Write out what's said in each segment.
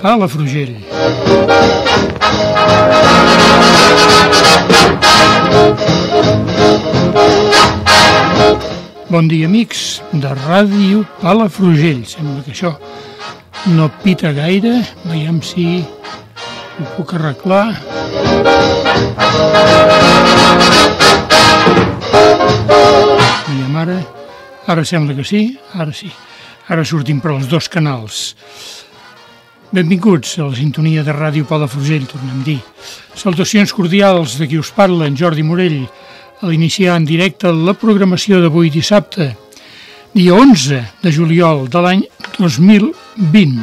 Palafrugell. Bon dia, amics de Ràdio Palafrugell. Sembla que això no pita gaire. Veiem si ho puc arreglar. Veiem ara. Ara sembla que sí, ara sí. Ara sortim per als dos canals. Benvinguts a la sintonia de Ràdio Palafrugell, tornem a dir. Salutacions cordials de qui us parla, en Jordi Morell, a l'iniciar en directe la programació d'avui dissabte, dia 11 de juliol de l'any 2020.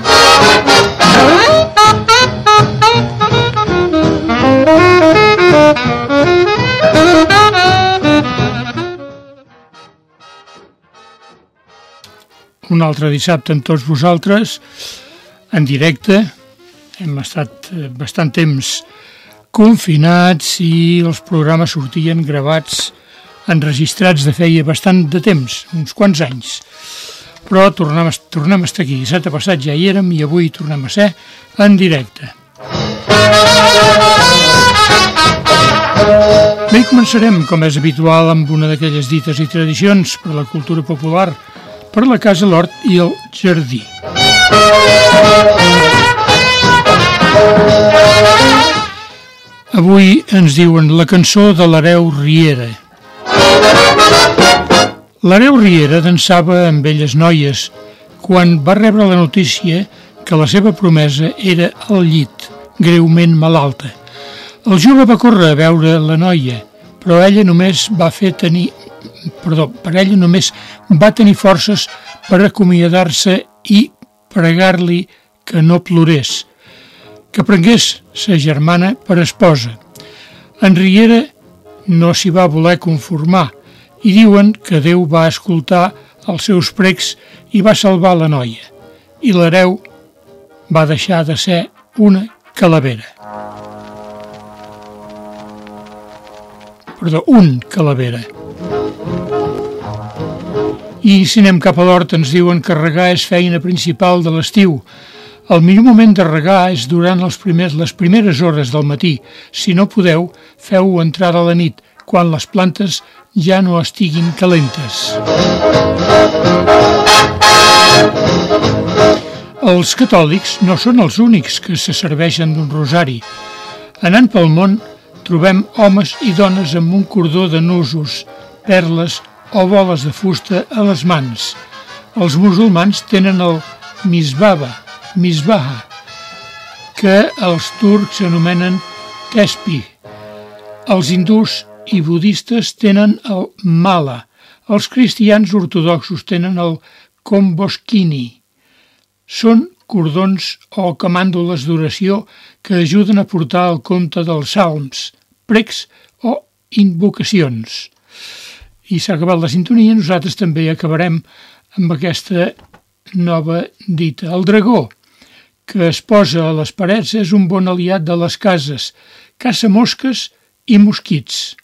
Un altre dissabte amb tots vosaltres, en directe. Hem estat eh, bastant temps confinats i els programes sortien gravats, enregistrats de feia bastant de temps, uns quants anys. Però tornem, tornem a estar aquí. Dissabte passat ja hi érem i avui tornem a ser en directe. Bé, començarem, com és habitual, amb una d'aquelles dites i tradicions per la cultura popular, per la casa, l'hort i el jardí. Avui ens diuen la cançó de l'Hereu Riera. L'Hereu Riera dansava amb elles noies quan va rebre la notícia que la seva promesa era al llit, greument malalta. El jove va córrer a veure la noia, però ella només va fer tenir perdó, per ella només va tenir forces per acomiadar-se i pregar-li que no plorés, que prengués sa germana per esposa. En Riera no s'hi va voler conformar i diuen que Déu va escoltar els seus precs i va salvar la noia. I l'hereu va deixar de ser una calavera. Perdó, un calavera. I si anem cap a l'hort ens diuen que regar és feina principal de l'estiu. El millor moment de regar és durant els primers, les primeres hores del matí. Si no podeu, feu-ho entrada a la nit, quan les plantes ja no estiguin calentes. Els catòlics no són els únics que se serveixen d'un rosari. Anant pel món, trobem homes i dones amb un cordó de nusos, perles o boles de fusta a les mans. Els musulmans tenen el misbaba, misbaha, que els turcs anomenen tespi. Els hindús i budistes tenen el mala. Els cristians ortodoxos tenen el komboskini. Són cordons o camàndoles d'oració que ajuden a portar el compte dels salms, precs o invocacions. I s'ha acabat la sintonia, nosaltres també acabarem amb aquesta nova dita. El dragó, que es posa a les parets, és un bon aliat de les cases, caça mosques i mosquits.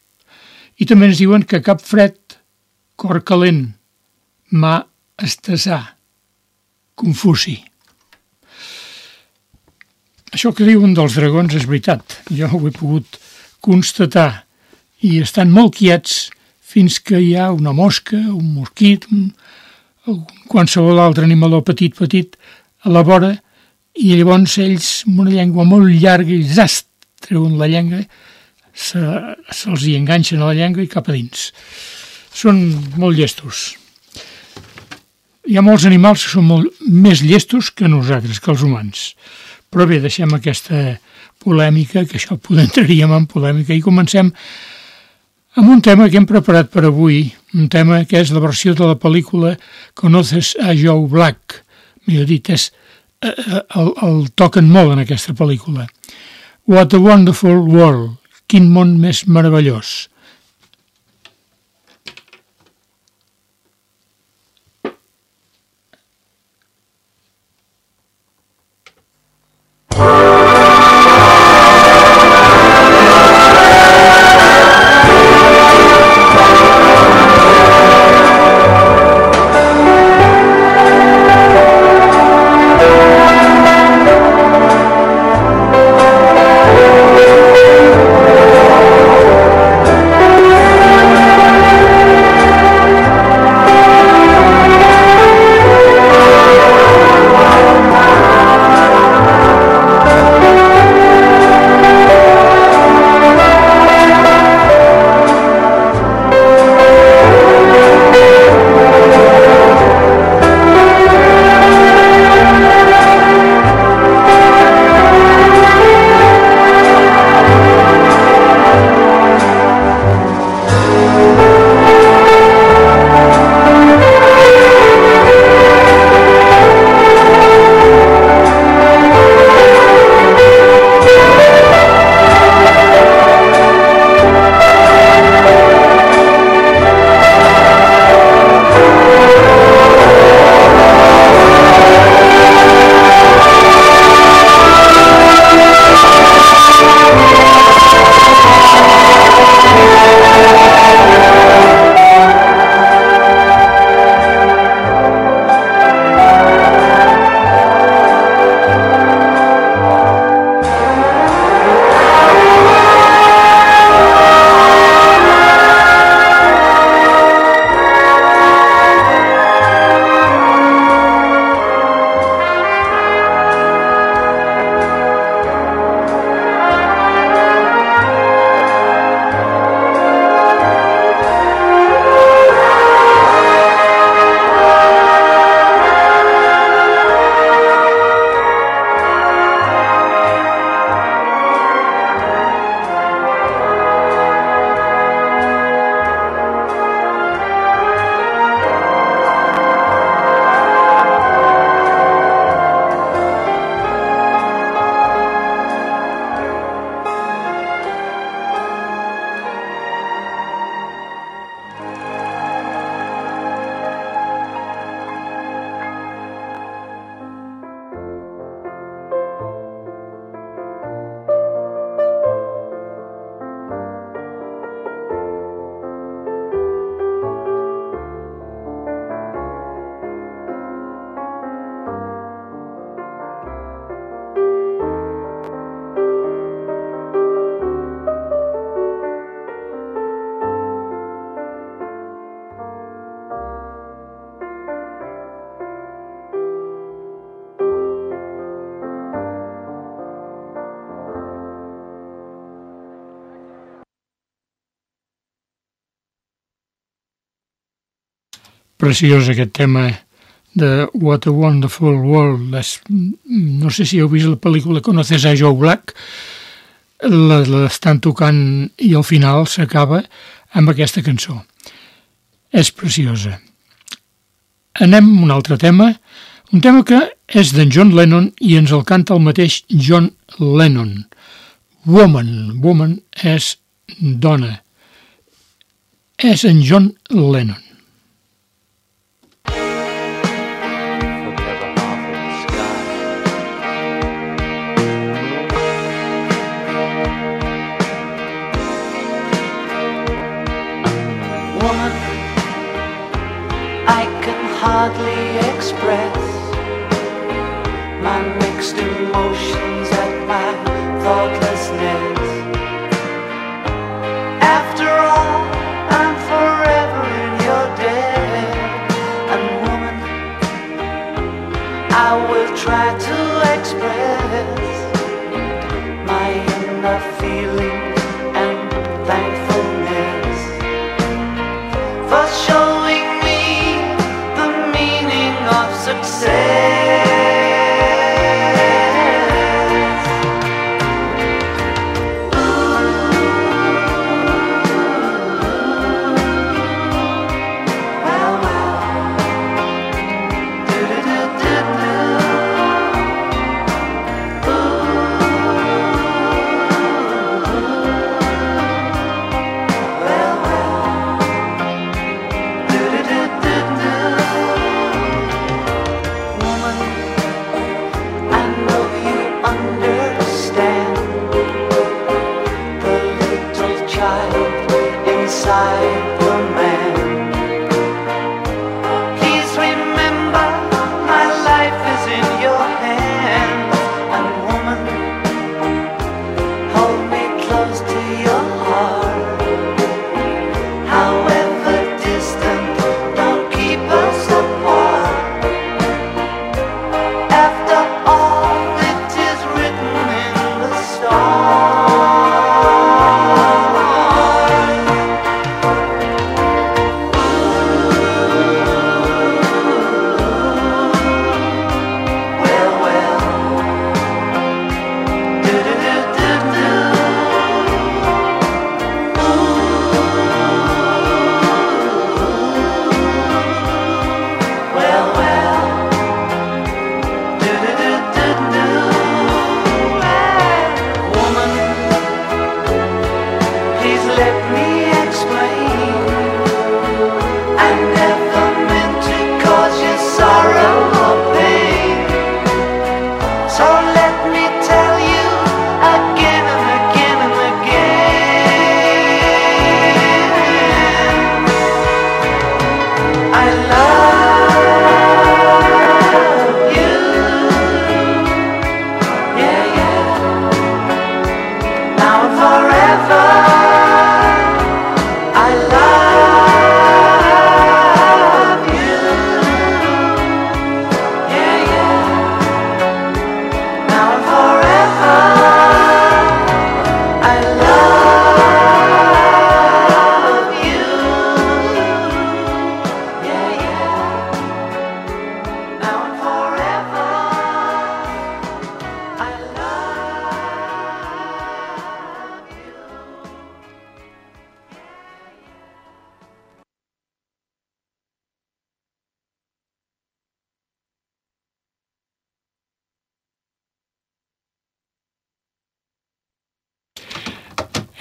I també ens diuen que cap fred, cor calent, mà estesar. Confuci. Això que diuen dels dragons és veritat. Jo ho he pogut constatar. I estan molt quiets fins que hi ha una mosca, un mosquit, un, qualsevol altre animaló petit, petit, a la vora, i llavors ells, amb una llengua molt llarga, i zast, treuen la llengua, se'ls se, hi enganxen a la llengua i cap a dins. Són molt llestos. Hi ha molts animals que són molt més llestos que nosaltres, que els humans. Però bé, deixem aquesta polèmica, que això entraríem en polèmica, i comencem amb un tema que hem preparat per avui, un tema que és la versió de la pel·lícula Conoces a Joe Black. Millor dit, és, eh, eh, el, el toquen molt en aquesta pel·lícula. What a Wonderful World, quin món més meravellós. Preciós aquest tema de What a Wonderful World. Les, no sé si heu vist la pel·lícula Conoces a Joe Black, l'estan tocant i al final s'acaba amb aquesta cançó. És preciosa. Anem a un altre tema, un tema que és d'en John Lennon i ens el canta el mateix John Lennon. Woman, woman és dona. És en John Lennon.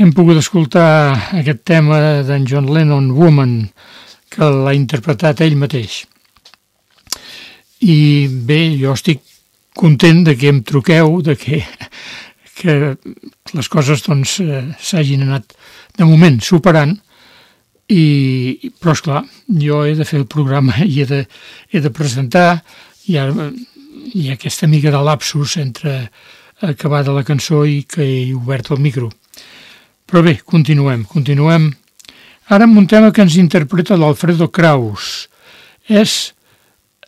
Hem pogut escoltar aquest tema d'en John Lennon, Woman, que l'ha interpretat ell mateix. I bé, jo estic content de que em truqueu, de que, que les coses doncs eh, s'hagin anat de moment superant, i, però esclar, jo he de fer el programa i he de, he de presentar, i ara ha aquesta mica de lapsus entre acabada la cançó i que he obert el micro. Però bé, continuem, continuem. Ara amb un tema que ens interpreta l'Alfredo Kraus. És,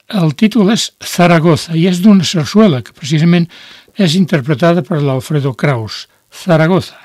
el títol és Zaragoza i és d'una sarsuela que precisament és interpretada per l'Alfredo Kraus. Zaragoza.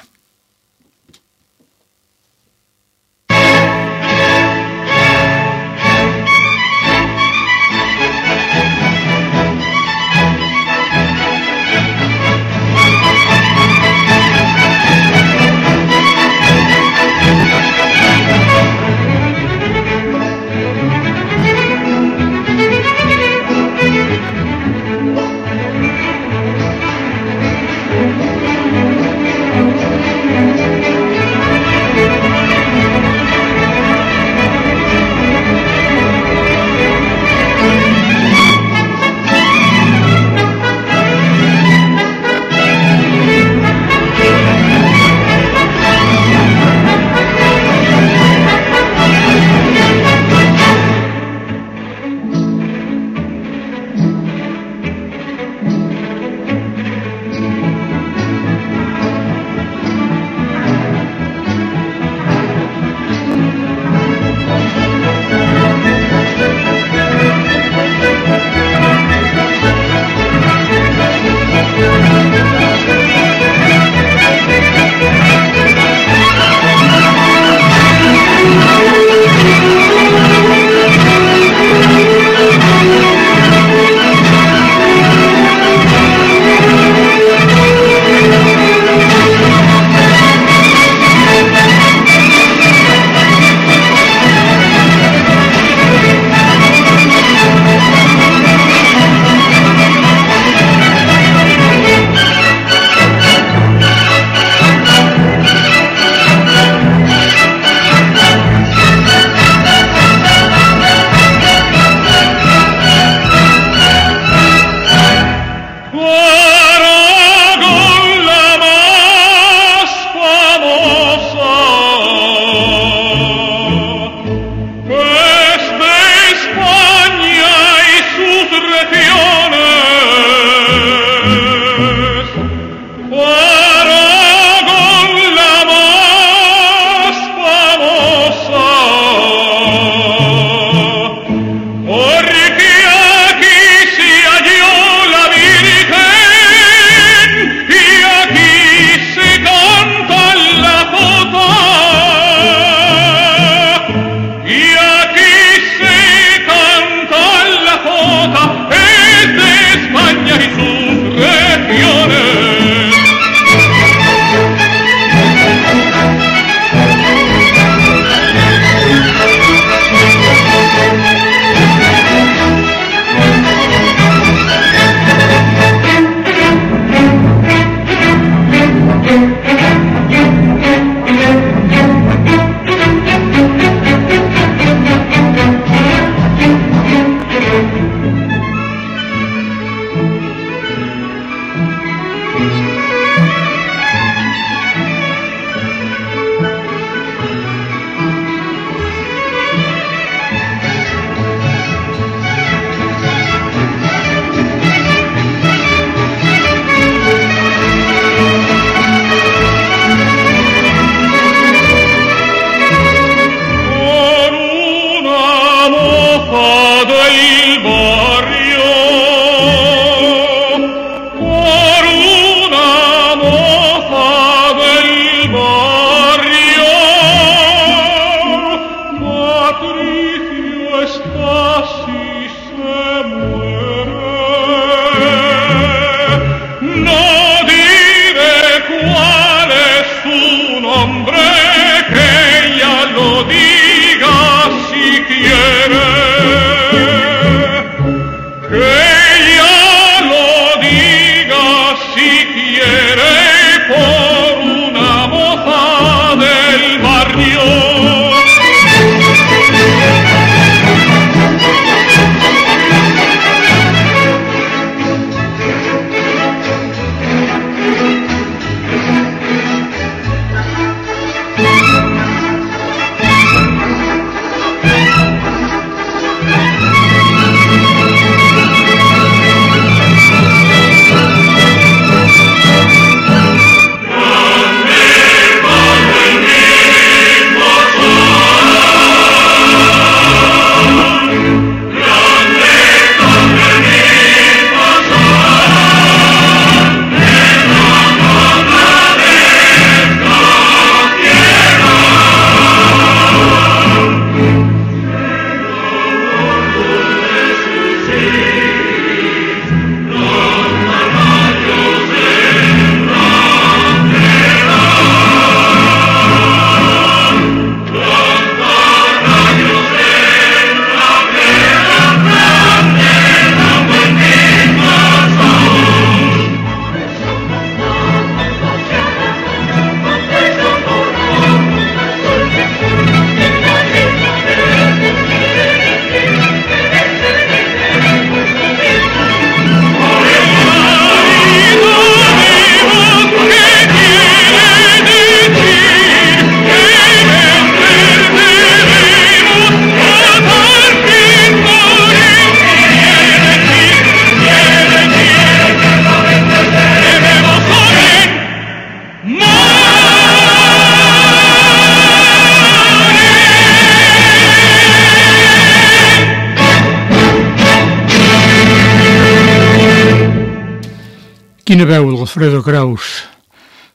l'Alfredo Kraus.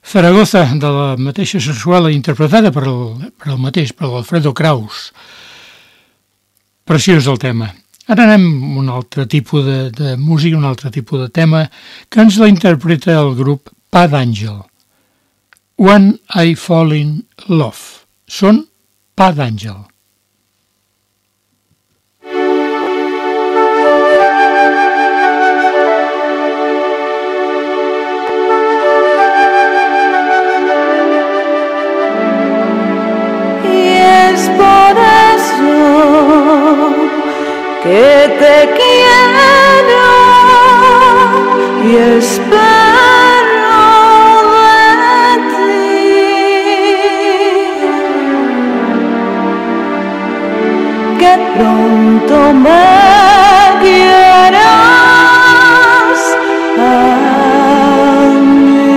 Zaragoza, de la mateixa sensuala, interpretada per el, per el mateix, per l'Alfredo Kraus. Preciós el tema. Ara anem un altre tipus de, de música, un altre tipus de tema, que ens la interpreta el grup Pa d'Àngel. When I Fall in Love. Són Pa d'Àngel. Que te quiero y espero de ti que pronto me quieras a mí.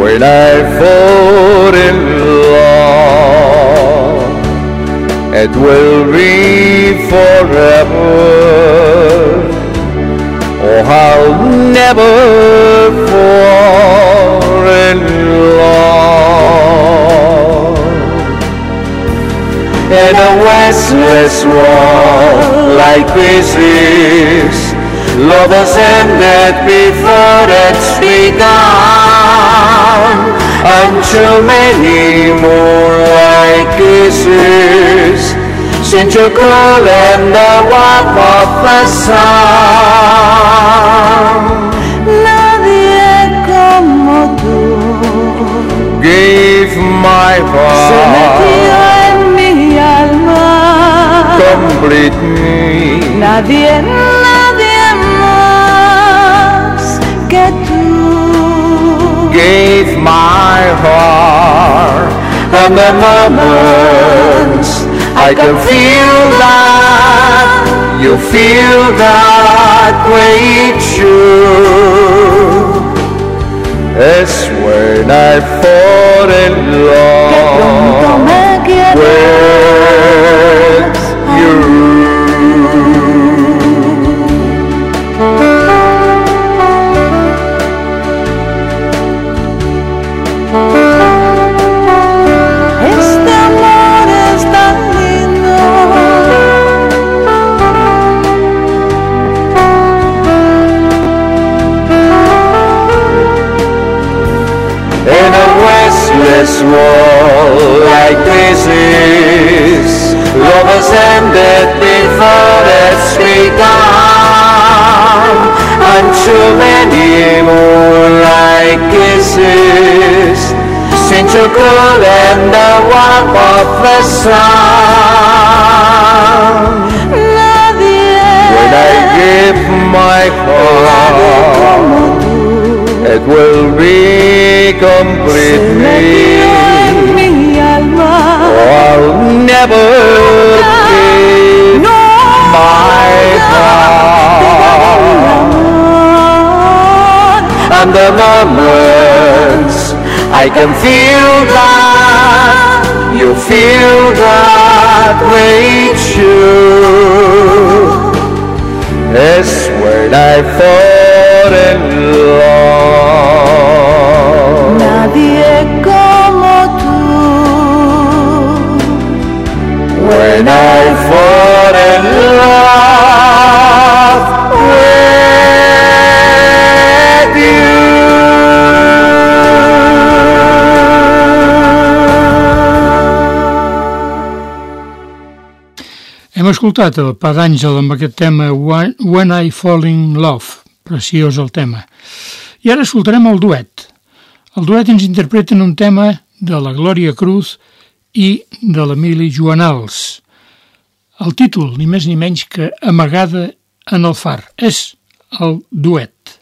When I fall in it will be forever. Oh, I'll never fall in love. In a restless world like this is, lovers ended before it's begun. Until many more like kisses Since you call and the warmth of the sun. Nadie como tú. Give my se metió heart en mi alma. Complete me. Nadie Gave my heart. And the moments I can feel that. You feel that great too Es when I fall in love can feel. Hem escoltat el Pa d'Àngel amb aquest tema When When I Fall in Love. Preciós el tema. I ara escoltarem el duet. El duet ens interpreten un tema de la Glòria Cruz i de l'Emili Joanals. El títol, ni més ni menys que Amagada en el far. És el duet.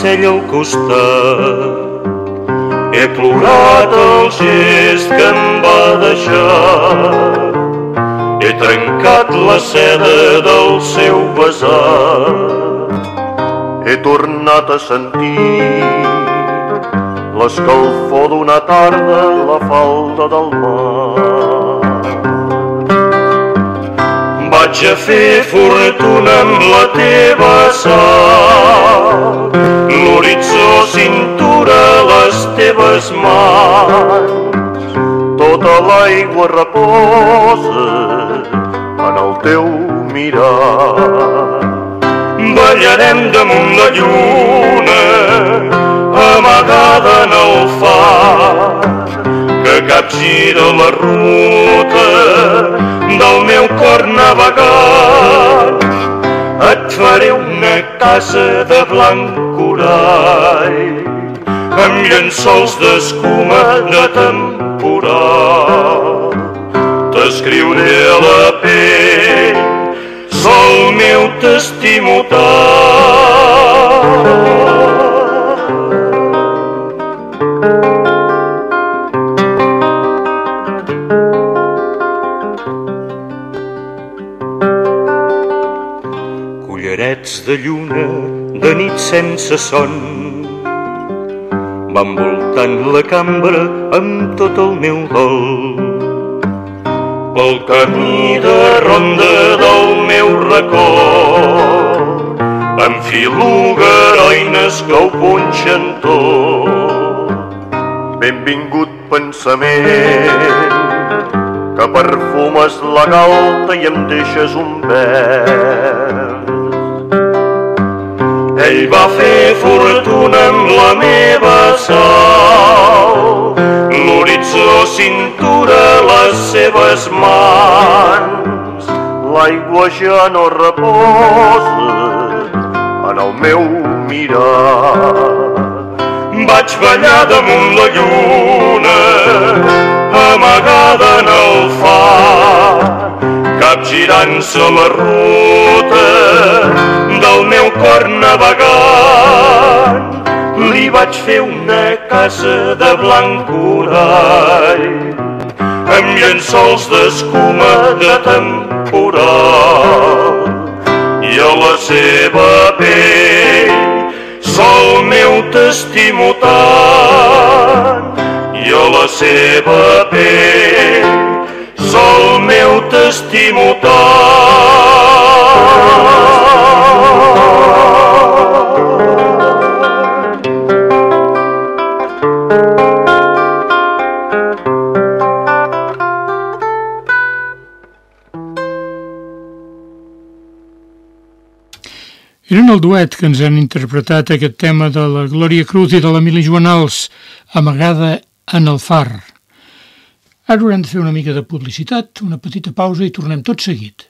Sense ell al costat. He plorat el gest que em va deixar. He trencat la seda del seu besar. He tornat a sentir l'escalfor d'una tarda la falda del mar. Vaig a fer fortuna amb la teva sal. L'horitzó cintura les teves mans. Tota l'aigua reposa en el teu mirar. Ballarem damunt la lluna, amagada en el far, que capgira la ruta del meu cor navegant. Et faré una casa de blanc corall, amb llençols d'escuma de temporal. T'escriuré a la pell sol meu t'estimo tant. De lluna de nit sense son. Van voltant la cambra amb tot el meu dol. Pel camí de ronda del meu racó enfilo garoines que ho punxen tot. Benvingut pensament que perfumes la galta i em deixes un vers. Ell va fer fortuna amb la meva sal l'horitzó cintura les seves mans. L'aigua ja no reposa en el meu mirar. Vaig ballar damunt la lluna, amagada en el far, capgirant-se la ruta del meu cor navegant. li vaig fer una casa de blanc corall amb llençols d'escuma de temporal i a la seva pell sol meu t'estimo i a la seva pell sol meu t'estimo tant Eren el duet que ens han interpretat aquest tema de la Glòria Cruz i de l'Emili Joanals, amagada en el far. Ara haurem de fer una mica de publicitat, una petita pausa i tornem tot seguit.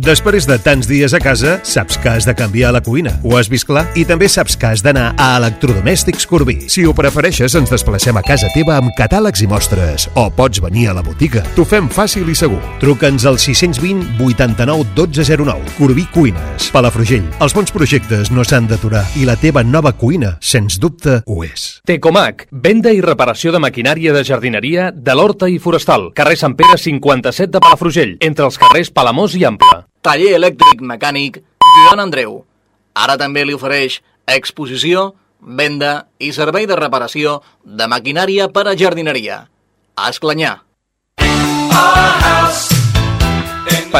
Després de tants dies a casa, saps que has de canviar la cuina. Ho has vist clar? I també saps que has d'anar a Electrodomèstics Corbí. Si ho prefereixes, ens desplacem a casa teva amb catàlegs i mostres. O pots venir a la botiga. T'ho fem fàcil i segur. Truca'ns al 620 89 1209. Corbí Cuines. Palafrugell. Els bons projectes no s'han d'aturar i la teva nova cuina, sens dubte, ho és. Tecomac, venda i reparació de maquinària de jardineria de l'Horta i Forestal. Carrer Sant Pere 57 de Palafrugell, entre els carrers Palamós i Ample. Taller elèctric mecànic Joan Andreu. Ara també li ofereix exposició, venda i servei de reparació de maquinària per a jardineria. A Esclanyà.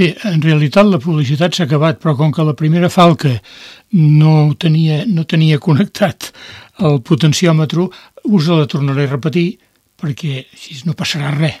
Bé, en realitat la publicitat s'ha acabat, però com que la primera falca no tenia, no tenia connectat el potenciòmetre, us la tornaré a repetir perquè així no passarà res.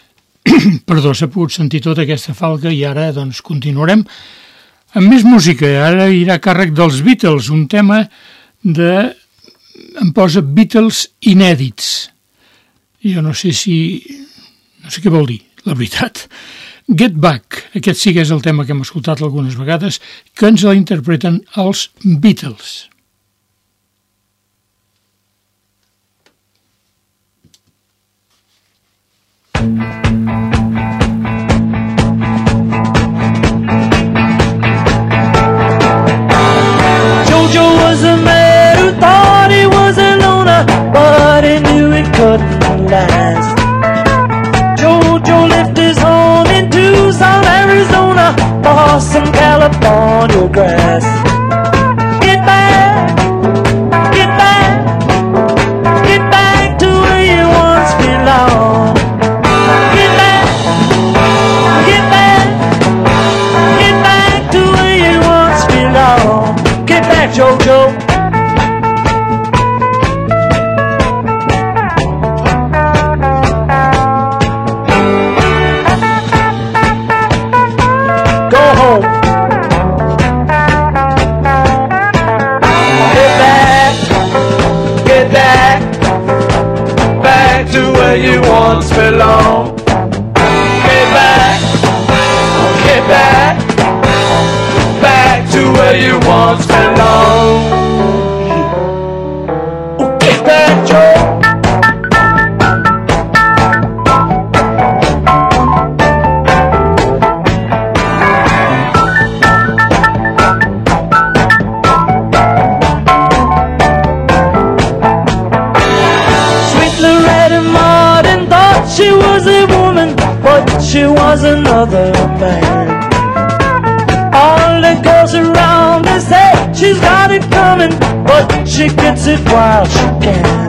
perdó, s'ha pogut sentir tota aquesta falca i ara doncs continuarem amb més música. Ara irà càrrec dels Beatles, un tema de... em posa Beatles inèdits. Jo no sé si... no sé què vol dir, la veritat. Get Back, aquest sí que és el tema que hem escoltat algunes vegades, que ens la interpreten els Beatles. Jojo last. Jojo left his home in Tucson, Arizona, for some California grass. She gets it while she can.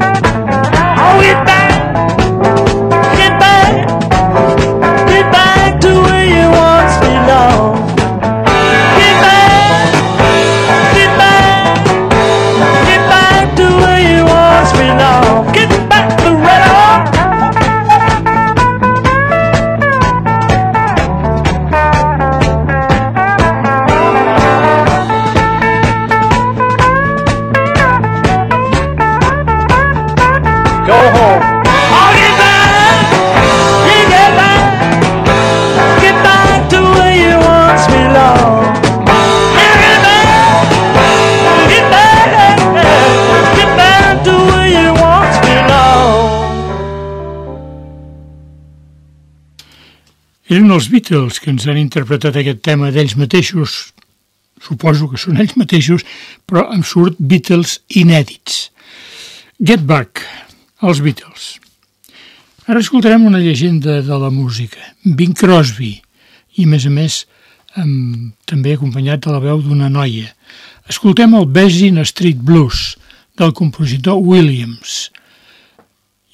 Els Beatles que ens han interpretat aquest tema d'ells mateixos, suposo que són ells mateixos, però em surt Beatles inèdits. Get Back, els Beatles. Ara escoltarem una llegenda de la música, Bing Crosby, i a més a més amb, també acompanyat de la veu d'una noia. Escoltem el Basin Street Blues del compositor Williams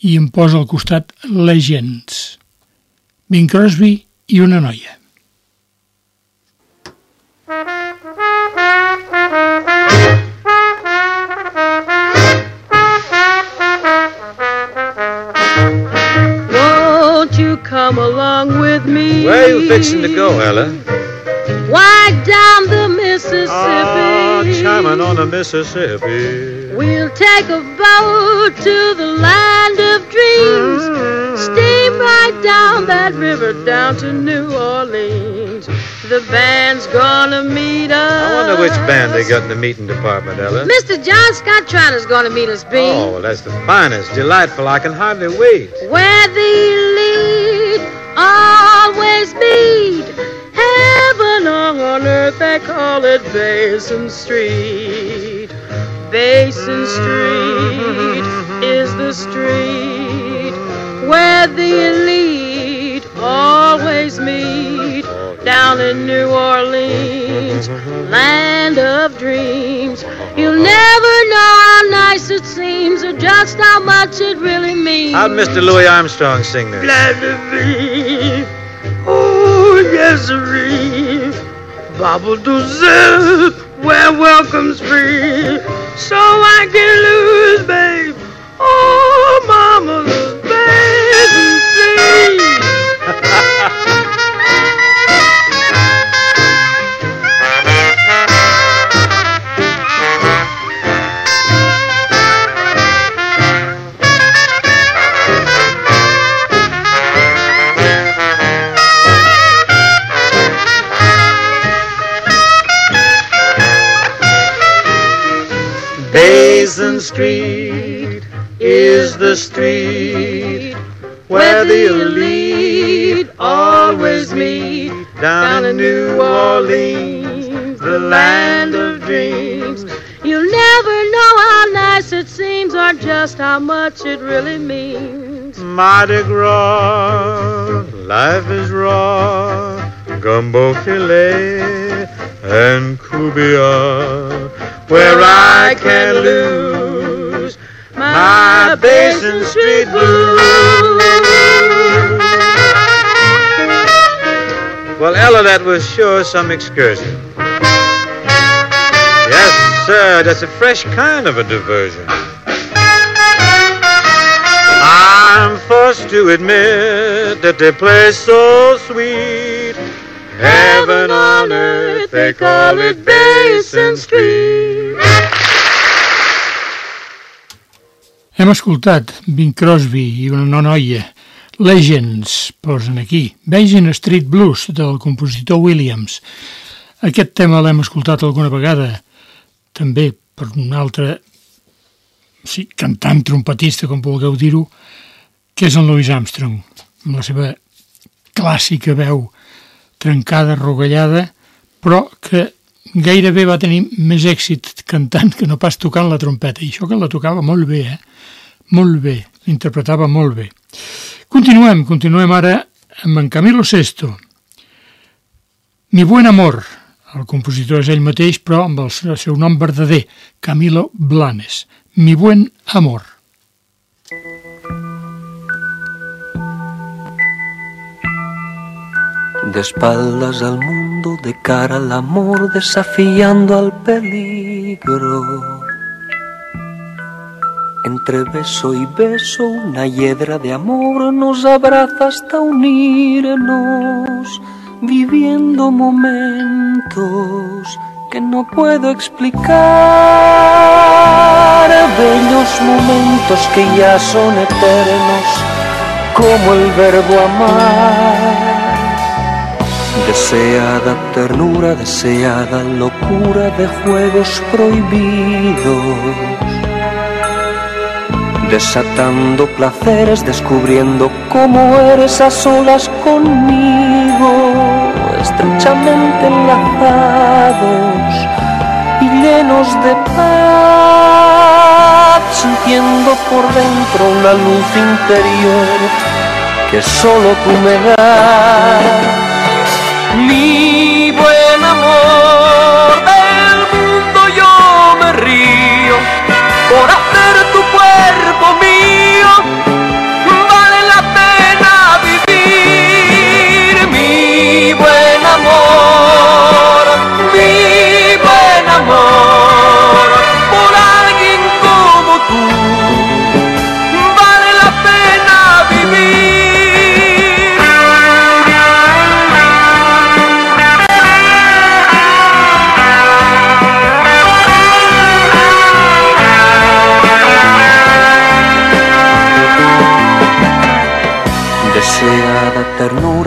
i em posa al costat Legends. Bing Crosby i una noia. Won't you come along with me? Where are you fixing to go, Ella? Why down the Mississippi? Ah, on the Mississippi. We'll take a boat to the land of dreams. Mm-hmm. Steam right down that river down to New Orleans. The band's gonna meet us. I wonder which band they got in the meeting department, Ella. Mr. John Scott Trotter's gonna meet us, B. Oh, that's the finest. Delightful. I can hardly wait. Where the lead always meet. Heaven on earth, they call it Basin Street. Basin Street is the street where the elite always meet. Down in New Orleans, land of dreams. You'll never know how nice it seems or just how much it really means. How'd Mr. Louis Armstrong sing this? Glad to be. Oh, yes, sirree. Zip where welcome's free. So I can lose, babe. Oh, mama's the street where the elite always meet. Down in New Orleans, the land of dreams. You'll never know how nice it seems or just how much it really means. Mardi Gras, life is raw. Gumbo filet and cubia, where I can lose that was sure some excursion. Yes, sir, that's a fresh kind of a diversion. I'm forced to admit that they play so sweet. Heaven on earth, they call it Basin Street. Hem escoltat Bing Crosby i una no noia. Legends, posen aquí. Basin Street Blues, del compositor Williams. Aquest tema l'hem escoltat alguna vegada, també per un altre sí, cantant trompetista, com vulgueu dir-ho, que és en Louis Armstrong, amb la seva clàssica veu trencada, rogallada, però que gairebé va tenir més èxit cantant que no pas tocant la trompeta. I això que la tocava molt bé, eh? Molt bé, l'interpretava molt bé. Continuem, continuem ara amb en Camilo Sesto. Mi buen amor, el compositor és ell mateix, però amb el seu nom verdader, Camilo Blanes. Mi buen amor. De espaldas al mundo, de cara al amor, desafiando al peligro. Entre beso y beso, una hiedra de amor nos abraza hasta unirnos, viviendo momentos que no puedo explicar, bellos momentos que ya son eternos, como el verbo amar. Deseada ternura, deseada locura de juegos prohibidos. Desatando placeres, descubriendo cómo eres a solas conmigo, estrechamente enlazados y llenos de paz, sintiendo por dentro una luz interior que solo tú me das. Mi buen amor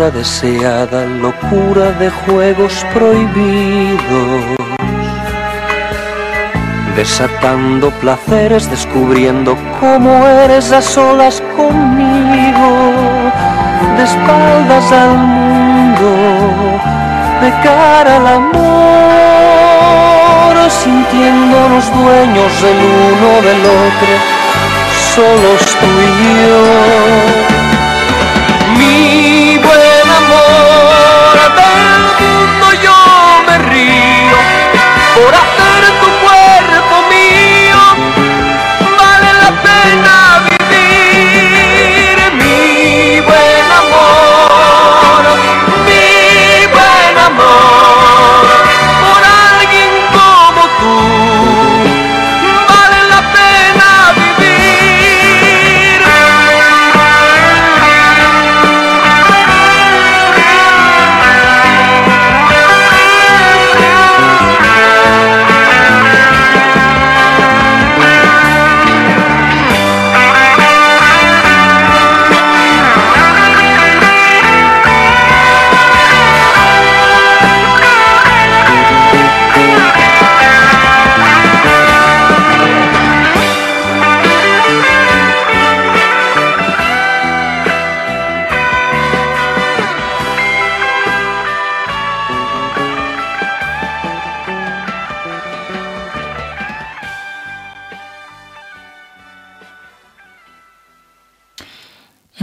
deseada locura de juegos prohibidos. Desatando placeres, descubriendo cómo eres a solas conmigo. De espaldas al mundo, de cara al amor, sintiéndonos dueños el uno del otro, solos tú.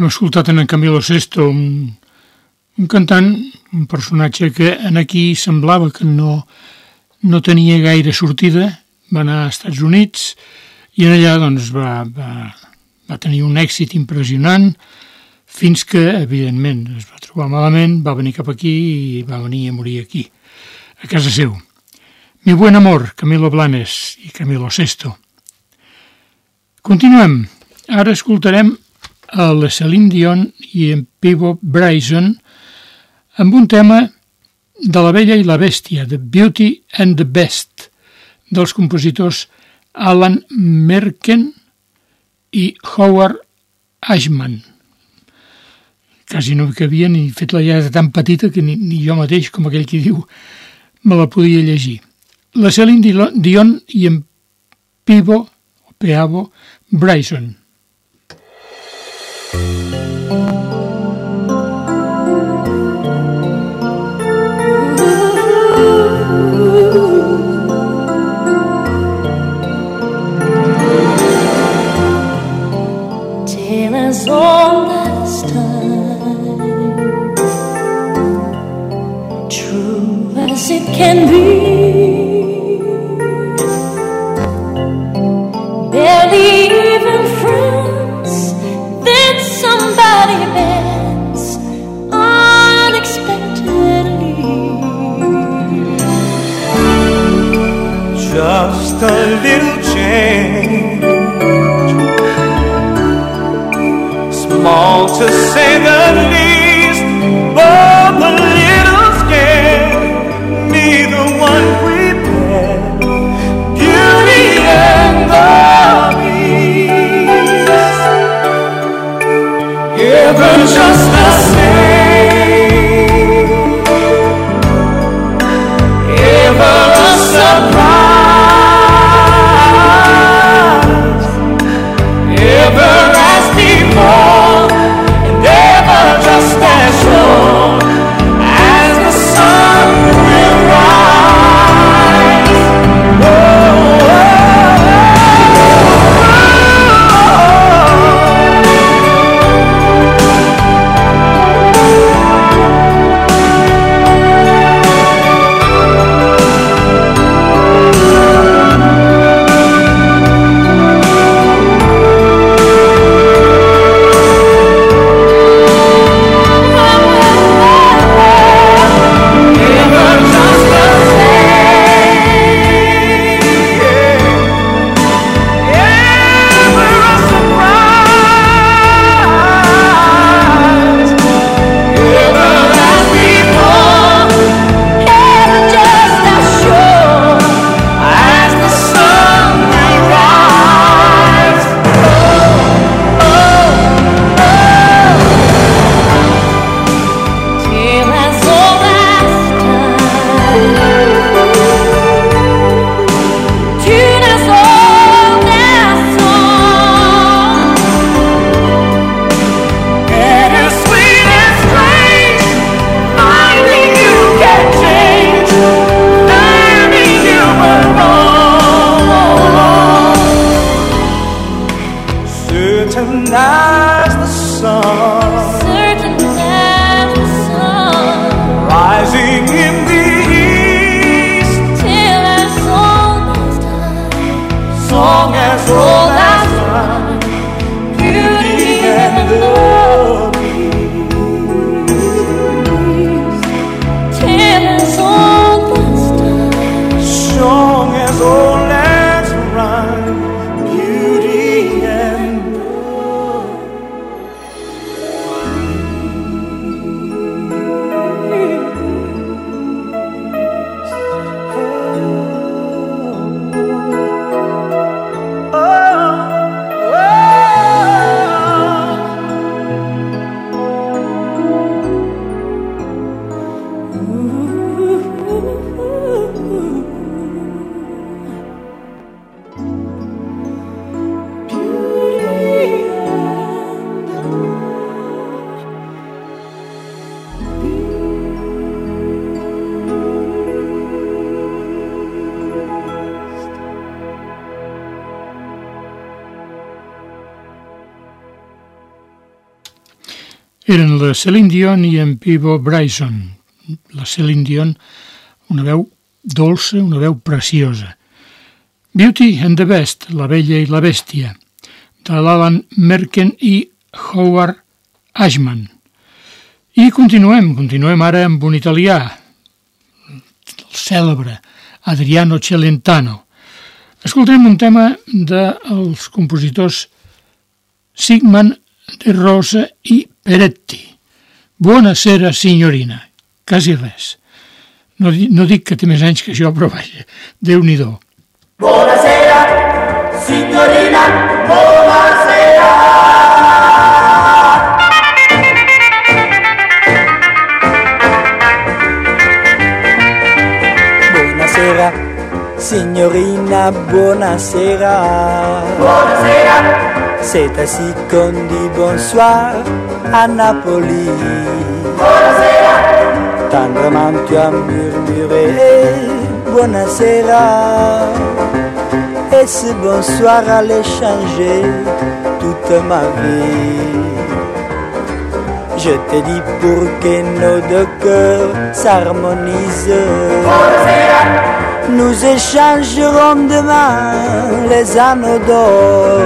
Escoltat en Camilo Sesto, un, un cantant, un personatge que en aquí semblava que no, no tenia gaire sortida, va anar als Estats Units i en allà doncs, va, va, va tenir un èxit impressionant fins que, evidentment, es va trobar malament, va venir cap aquí i va venir a morir aquí, a casa seu. Mi buen amor, Camilo Blanes i Camilo Sesto. Continuem. Ara escoltarem a la Celine Dion i en Pivo Bryson amb un tema de la vella i la bèstia, The Beauty and the Best, dels compositors Alan Merken i Howard Ashman. Quasi no cabia ni fet la lletra tan petita que ni, ni jo mateix, com aquell qui diu, me la podia llegir. La Celine Dion i en Pivo, o Peavo, Bryson. Thank you. To say the least, Eren la Celine Dion i en Pivo Bryson. La Celine Dion, una veu dolça, una veu preciosa. Beauty and the Best, La Bella i la Bèstia, de l'Alan Merken i Howard Ashman. I continuem, continuem ara amb un italià, el cèlebre Adriano Celentano. Escoltem un tema dels compositors Sigmund de Rosa i Peretti. Buonasera, signorina. Quasi res. No, no dic que té més anys que jo, però vaja, Déu-n'hi-do. Buonasera, signorina, buonasera. Buonasera, signorina, buonasera. Buonasera. C'est ainsi qu'on dit bonsoir à Napoli. Buonasera. Tendrement tu as murmuré buonasera. Et ce bonsoir allait changer toute ma vie? Je t'ai dit pour que nos deux cœurs s'harmonisent. Nous échangerons demain les anneaux d'or.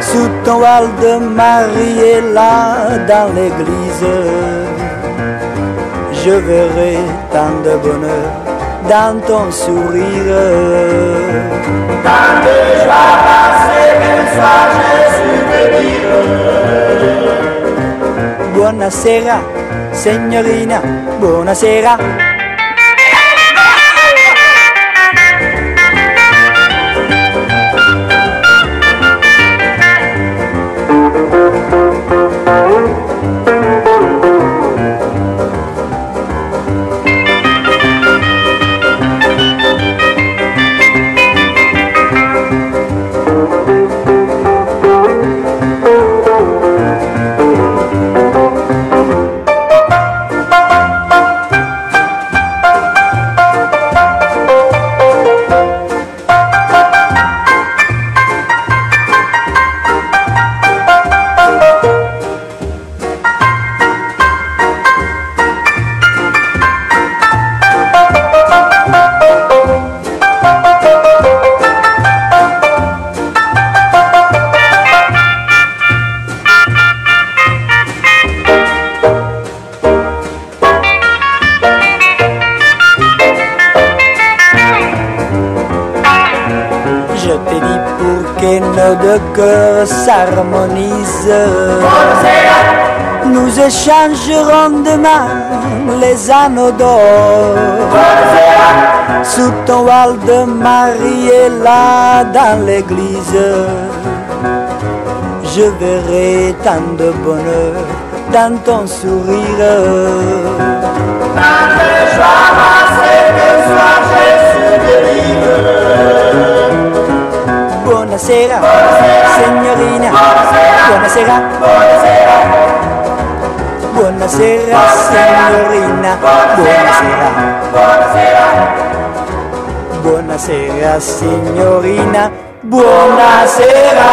Sous ton voile de mariée là dans l'église, je verrai tant de bonheur dans ton sourire. Tant de joie passée qu'un soir je suis Buonasera, signorina, buonasera. Cœurs s'harmonisent. Nous échangerons demain les anneaux d'or. Sous ton voile de mariée là dans l'église, je verrai tant de bonheur dans ton sourire. Tant de joie que soir Buonasera, signorina. Buonasera. Buonasera, signorina. Buonasera. Buonasera, signorina. Buonasera.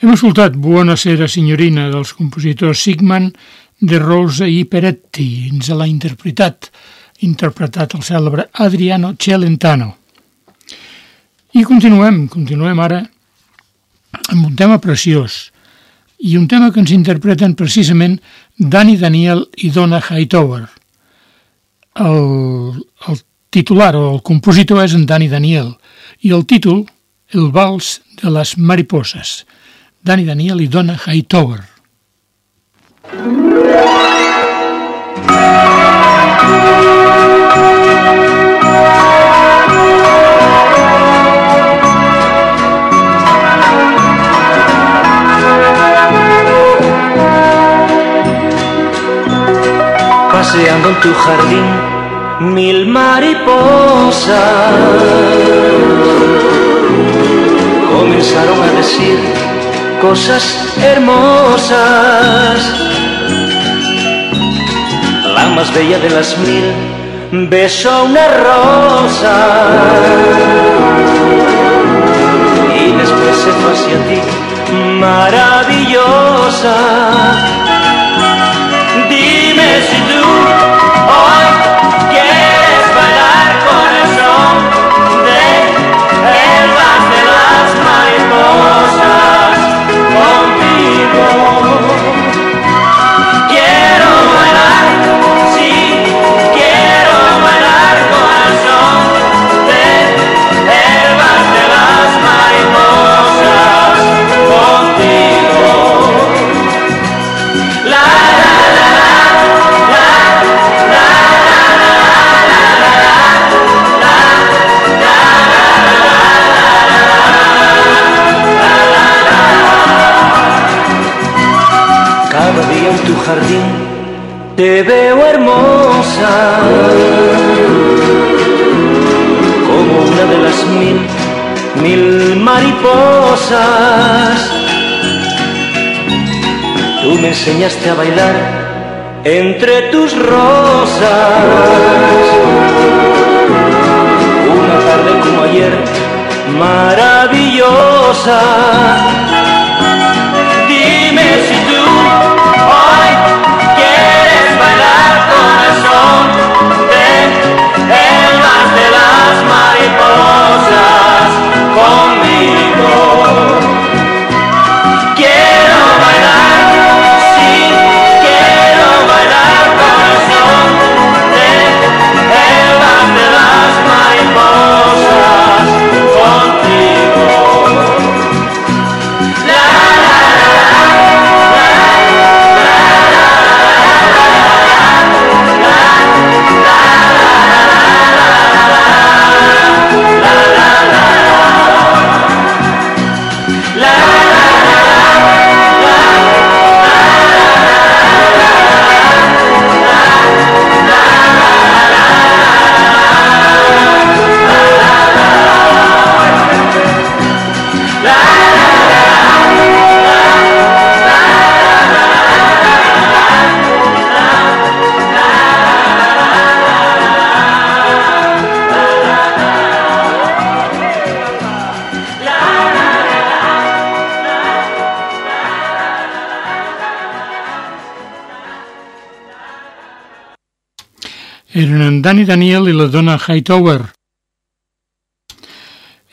Hem escoltat Buonasera signorina dels compositors Sigman de Rosa i Peretti. Ens l'ha interpretat, interpretat el cèlebre Adriano Celentano. I continuem, continuem ara amb un tema preciós i un tema que ens interpreten precisament Dani Daniel i Donna Hightower. El, el titular o el compositor és en Dani Daniel i el títol El vals de les mariposas. Dani Daniel i Donna Hightower. Paseando en tu jardín mil mariposas comenzaron a decir cosas hermosas. La más bella de las mil besó una rosa y después se fue hacia ti maravillosa. Dime si tú te veo hermosa como una de las mil, mil mariposas. Tú me enseñaste a bailar entre tus rosas. Una tarde como ayer, maravillosa. Danny Daniel i la dona Hightower.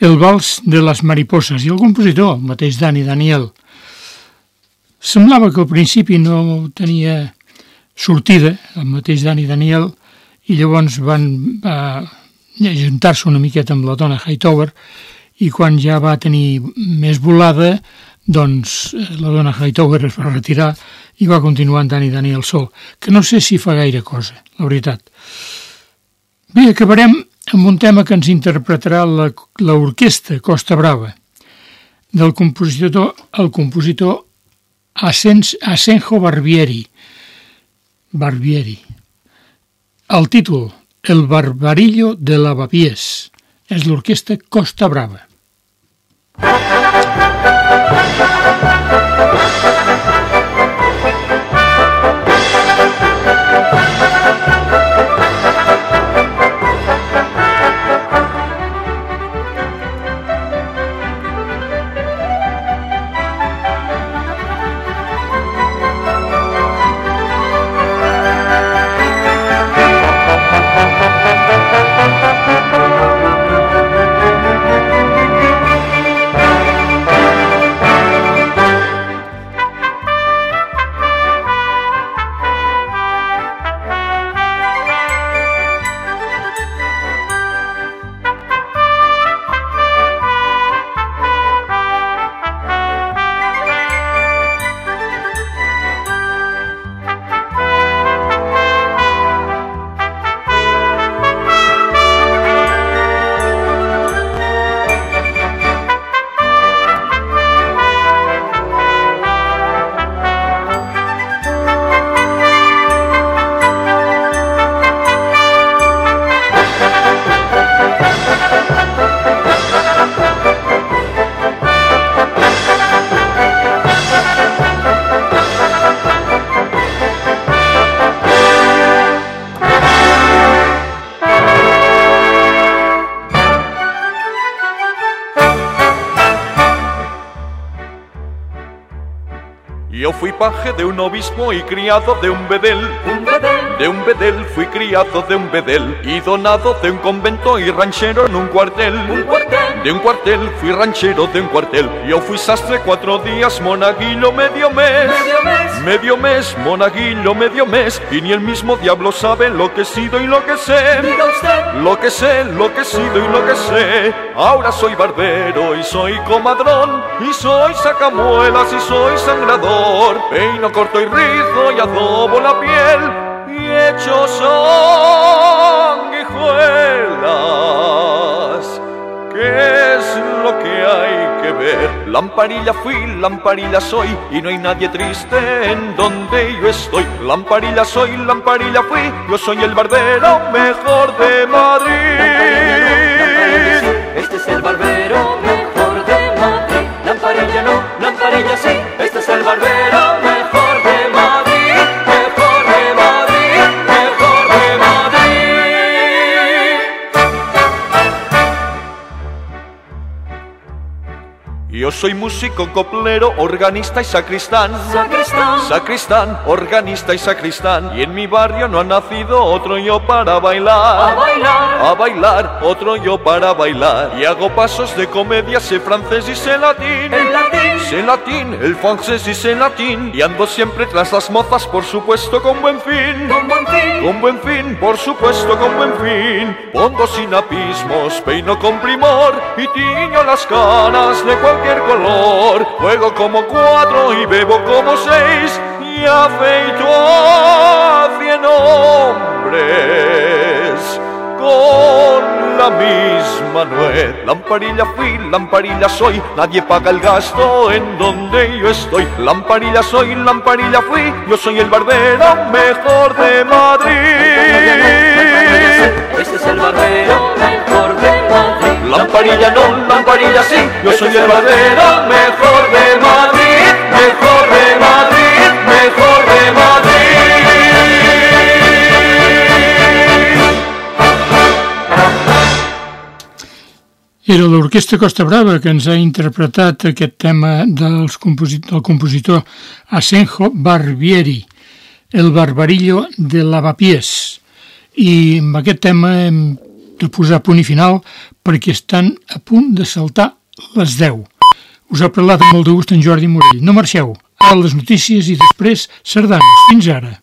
El vals de les mariposas i el compositor, el mateix Danny Daniel. Semblava que al principi no tenia sortida, el mateix Danny Daniel, i llavors van va ajuntar-se una miqueta amb la dona Hightower i quan ja va tenir més volada, doncs eh, la dona Hightower es va retirar i va continuar en Danny Daniel sol, que no sé si fa gaire cosa, la veritat. Bé, acabarem amb un tema que ens interpretarà la- l'orquestra Costa Brava, del compositor, el compositor Asens, Asenjo Barbieri. Barbieri. El títol, El barbarillo de lavapiés. És l'orquestra Costa Brava. Fui paje de un obispo y criado de un bedel. De un bedel fui criado de un bedel y donado de un convento y ranchero en un cuartel. De un cuartel fui ranchero de un cuartel. Yo fui sastre cuatro días, monaguillo medio mes. Medio mes, monaguillo medio mes. Y ni el mismo diablo sabe lo que he sido y lo que sé. Lo que sé, lo que he sido y lo que sé. Ahora soy barbero y soy comadrón. Y soy sacamuelas y soy sangrador. Peino corto y rizo y adobo la piel. Y echo sanguijuelas. ¿Qué es lo que hay que ver? Lamparilla fui, lamparilla soy, y no hay nadie triste en donde yo estoy. Lamparilla soy, lamparilla fui, yo soy el barbero mejor de Madrid. Este es el barbero Yo soy músico, coplero, organista y sacristán. Sacristán. Sacristán, organista y sacristán. Y en mi barrio no ha nacido otro yo para bailar. A bailar. A bailar, otro yo para bailar. Y hago pasos de comedia, sé francés y sé latín. El latín. Sé latín, el francés y sé latín. Y ando siempre tras las mozas, por supuesto, con buen fin. Con buen fin. Con buen fin, por supuesto, con buen fin. Pongo sinapismos, peino con primor y tiño las canas de cualquier color. Juego como cuatro y bebo como seis y afeito a cien hombres con la misma nuez. Lamparilla fui, lamparilla soy, nadie paga el gasto en donde yo estoy. Lamparilla soy, lamparilla fui, yo soy el barbero mejor de Madrid. Este es el barbero. Lamparilla no, lamparilla sí, yo soy el barbero mejor de Madrid, mejor de Madrid, mejor de Madrid. Era l'Orquestra Costa Brava que ens ha interpretat aquest tema dels composi del compositor Asenjo Barbieri, el barbarillo de lavapiés. I amb aquest tema hem de posar punt i final perquè estan a punt de saltar les 10. Us ha parlat amb molt de gust en Jordi Morell. No marxeu, ara les notícies i després sardanes. Fins ara.